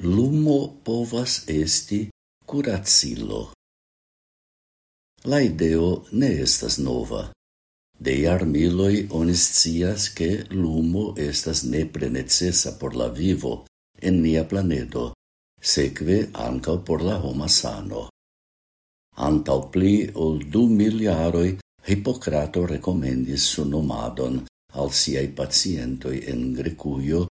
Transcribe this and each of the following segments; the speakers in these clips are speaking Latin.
Lumo povas esti curacilo. La ideo ne estas nova. De armiloi onis cias ke lumo estas nepre necessa por la vivo en nia planedo, sekve ancao por la homa sano. Antau pli ol du miliaroi Hipokrato su nomadon al siai pacientoi en Grekujo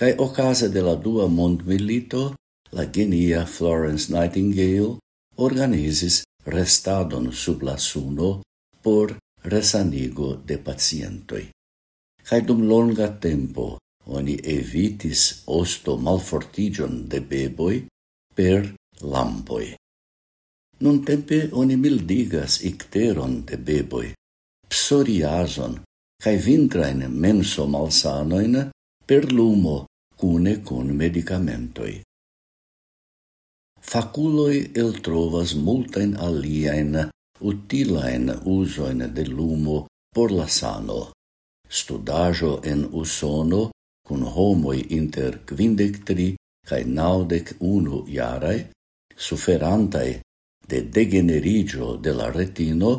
cae ocase de la dua mondmilito, la genia Florence Nightingale organizis restadon sub la suno por resanigo de pacientoi. Cae dum longa tempo oni evitis osto malfortigion de beboi per lampoi. Nun tempe oni mildigas icteron de beboi, psoriason, cae vintrain menso malsanoin per lumo cune con medicamentoi. Faculoi el trovas multain aliaen utilaen usoin de lumo por la sano. Studajo en Usono cun homoi inter quindec tri cae naudec unu iarae, suferantae de degenerigio de la retino,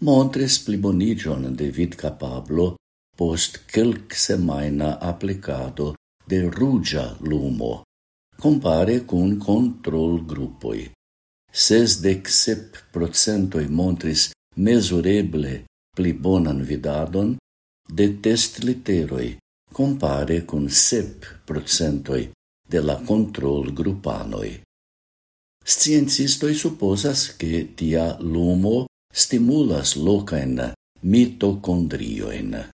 montres plibonigion de vid capablo post quelc semaina applicado de rugia lumo, compare cun control gruppoi. Sesdec sep procentoi montris mesureble pli bonan vidadon de test literoi, compare cun sep procentoi de la control gruppanoi. Sciencistoi supposas che tia lumo stimulas locaen mitocondrioin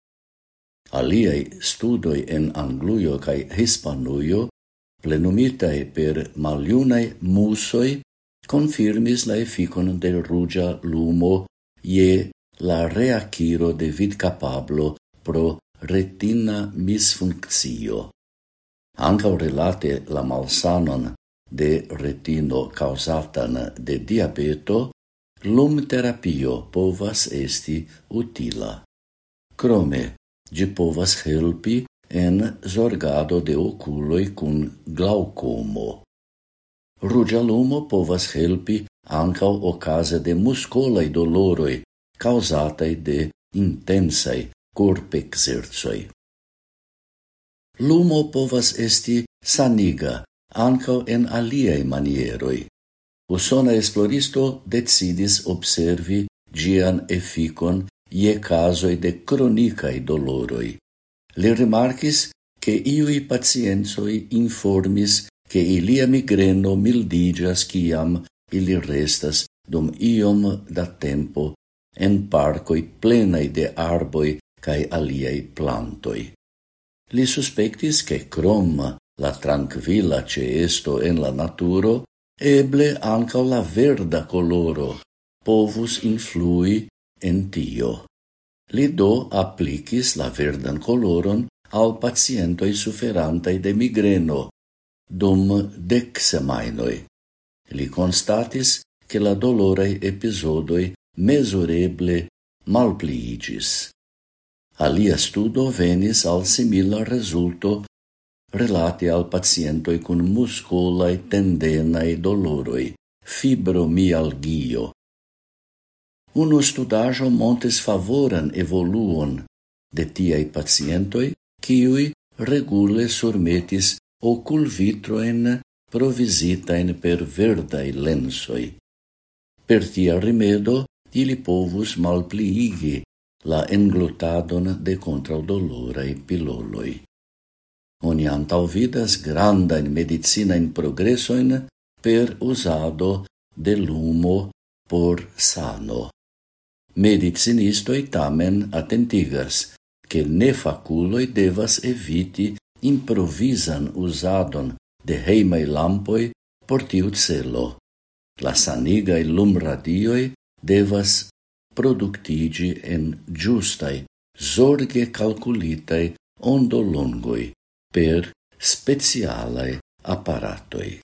aliei studoi en Anglujo kaj Hispanujo, plenumitae per maliunae musoi, confirmis la efficon de rugia lumo je la reaciro de vid capablo pro retina misfunccio. Ancao relate la malsanon de retino causatan de diabeto, lum terapio povas esti utila. Crome, gi povas helpi en zorgado de oculoi cun glaucomo. Rugia lumo povas helpi ancau okaze de muscolai doloroi causatai de intensai corp exerzoi. Lumo povas esti saniga ankaŭ en aliaj manieroi. Usona esploristo decidis observi gian efficon ie casoi de cronicae doloroi. Li remarcis che iui pacienzoi informis che ilia migreno mildigas ciam ili restas dum iom da tempo en parcoi plenai de arboi cae aliei plantoi. Li suspectis che crom la tranquilla ceesto en la naturo, eble ancao la verda coloro, povus influi en tio. Li do applicis la verdan coloron al pacientoi suferantai de migreno dum dec semainoi. Li constatis che la dolorei episodoi mesureble malpliigis. Alia studo venis al simila resulto relati al pacientoi cun musculae tendenae doloroi, fibromialgio, Uno studajo montes favoran evoluon de tiai pacientoi kiui regule surmetis ocul vitroen provisitaen per verdai lensoi. Per tia rimedo, ili povus malpliigi la englutadon de contraudolorei piloloi. Oni medicina in progresso progressoin per usado de lumo por sano. Medicinistoi tamen attentigas che nefaculoi devas eviti improvisan usadon de heimai lampoi por tiu celo. La sanigai lumradioi devas productigi en giustai, zorge calculitai ondolongoi per specialae apparatoi.